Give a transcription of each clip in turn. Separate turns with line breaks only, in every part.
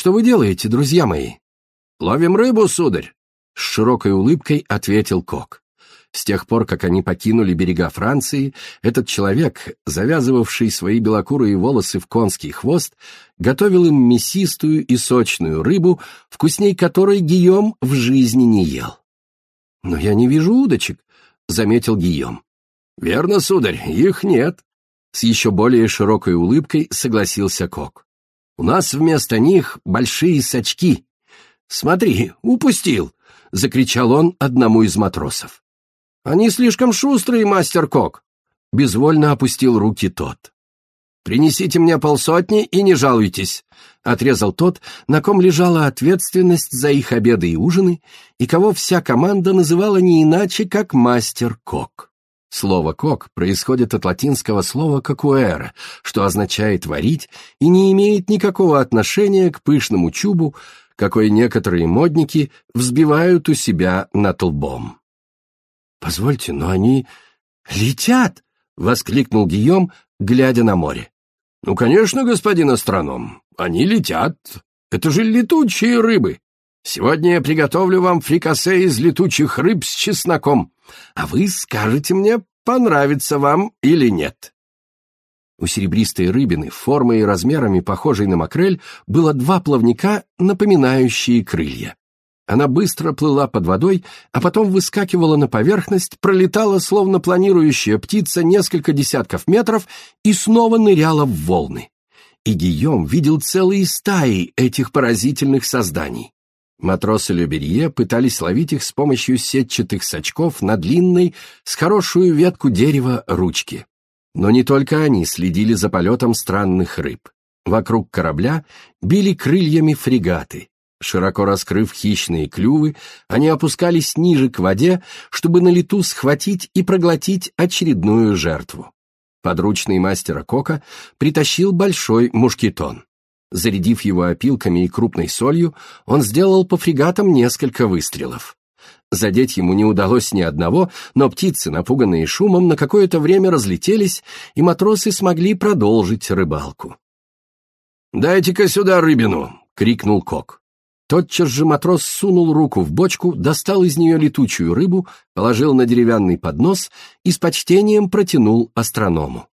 Что вы делаете, друзья мои?» «Ловим рыбу, сударь!» С широкой улыбкой ответил Кок. С тех пор, как они покинули берега Франции, этот человек, завязывавший свои белокурые волосы в конский хвост, готовил им мясистую и сочную рыбу, вкусней которой Гийом в жизни не ел. «Но я не вижу удочек», — заметил Гийом. «Верно, сударь, их нет», — с еще более широкой улыбкой согласился Кок. «У нас вместо них большие сачки. Смотри, упустил», — закричал он одному из матросов. «Они слишком шустрые, мастер Кок!» Безвольно опустил руки тот. «Принесите мне полсотни и не жалуйтесь», — отрезал тот, на ком лежала ответственность за их обеды и ужины, и кого вся команда называла не иначе, как мастер Кок. Слово «кок» происходит от латинского слова «кокуэра», что означает «варить» и не имеет никакого отношения к пышному чубу, какой некоторые модники взбивают у себя над лбом. «Позвольте, но они летят!» — воскликнул Гийом, глядя на море. «Ну, конечно, господин астроном, они летят. Это же летучие рыбы. Сегодня я приготовлю вам фрикасе из летучих рыб с чесноком, а вы скажете мне, понравится вам или нет». У серебристой рыбины, формой и размерами похожей на макрель, было два плавника, напоминающие крылья. Она быстро плыла под водой, а потом выскакивала на поверхность, пролетала, словно планирующая птица, несколько десятков метров и снова ныряла в волны. И Гийом видел целые стаи этих поразительных созданий. Матросы Люберье пытались ловить их с помощью сетчатых сачков на длинной, с хорошую ветку дерева ручки. Но не только они следили за полетом странных рыб. Вокруг корабля били крыльями фрегаты, Широко раскрыв хищные клювы, они опускались ниже к воде, чтобы на лету схватить и проглотить очередную жертву. Подручный мастера Кока притащил большой мушкетон. Зарядив его опилками и крупной солью, он сделал по фрегатам несколько выстрелов. Задеть ему не удалось ни одного, но птицы, напуганные шумом, на какое-то время разлетелись, и матросы смогли продолжить рыбалку. «Дайте-ка сюда рыбину!» — крикнул Кок. Тотчас же матрос сунул руку в бочку, достал из нее летучую рыбу, положил на деревянный поднос и с почтением протянул астроному.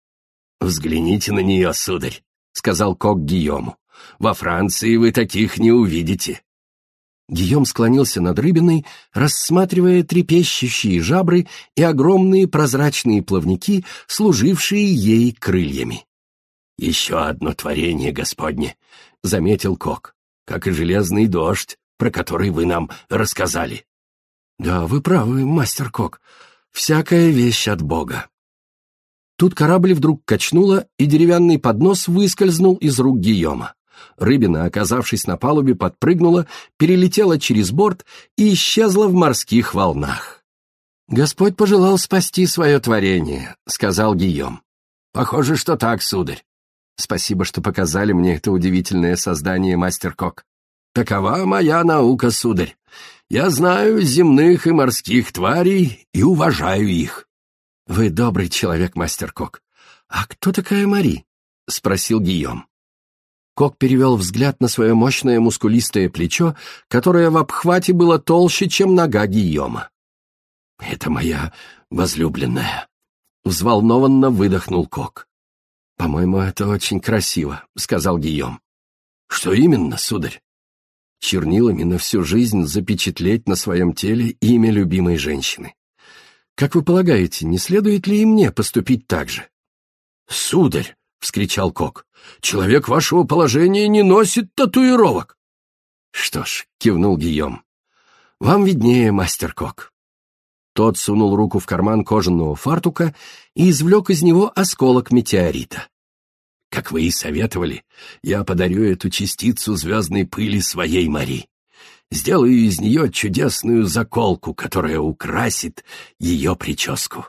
«Взгляните на нее, сударь», — сказал Кок Гийому. «Во Франции вы таких не увидите». Гийом склонился над рыбиной, рассматривая трепещущие жабры и огромные прозрачные плавники, служившие ей крыльями. «Еще одно творение Господне», — заметил Кок как и железный дождь, про который вы нам рассказали. Да, вы правы, мастер Кок. Всякая вещь от Бога. Тут корабль вдруг качнуло, и деревянный поднос выскользнул из рук Гийома. Рыбина, оказавшись на палубе, подпрыгнула, перелетела через борт и исчезла в морских волнах. «Господь пожелал спасти свое творение», — сказал Гийом. «Похоже, что так, сударь. Спасибо, что показали мне это удивительное создание, мастер Кок. Такова моя наука, сударь. Я знаю земных и морских тварей и уважаю их. Вы добрый человек, мастер Кок. А кто такая Мари? Спросил Гийом. Кок перевел взгляд на свое мощное мускулистое плечо, которое в обхвате было толще, чем нога Гийома. «Это моя возлюбленная», — взволнованно выдохнул Кок. «По-моему, это очень красиво», — сказал Гийом. «Что именно, сударь?» Чернилами на всю жизнь запечатлеть на своем теле имя любимой женщины. Как вы полагаете, не следует ли и мне поступить так же? «Сударь!» — вскричал Кок. «Человек вашего положения не носит татуировок!» «Что ж», — кивнул Гийом, — «вам виднее, мастер Кок». Тот сунул руку в карман кожаного фартука и извлек из него осколок метеорита. «Как вы и советовали, я подарю эту частицу звездной пыли своей Мари. Сделаю из нее чудесную заколку, которая украсит ее прическу».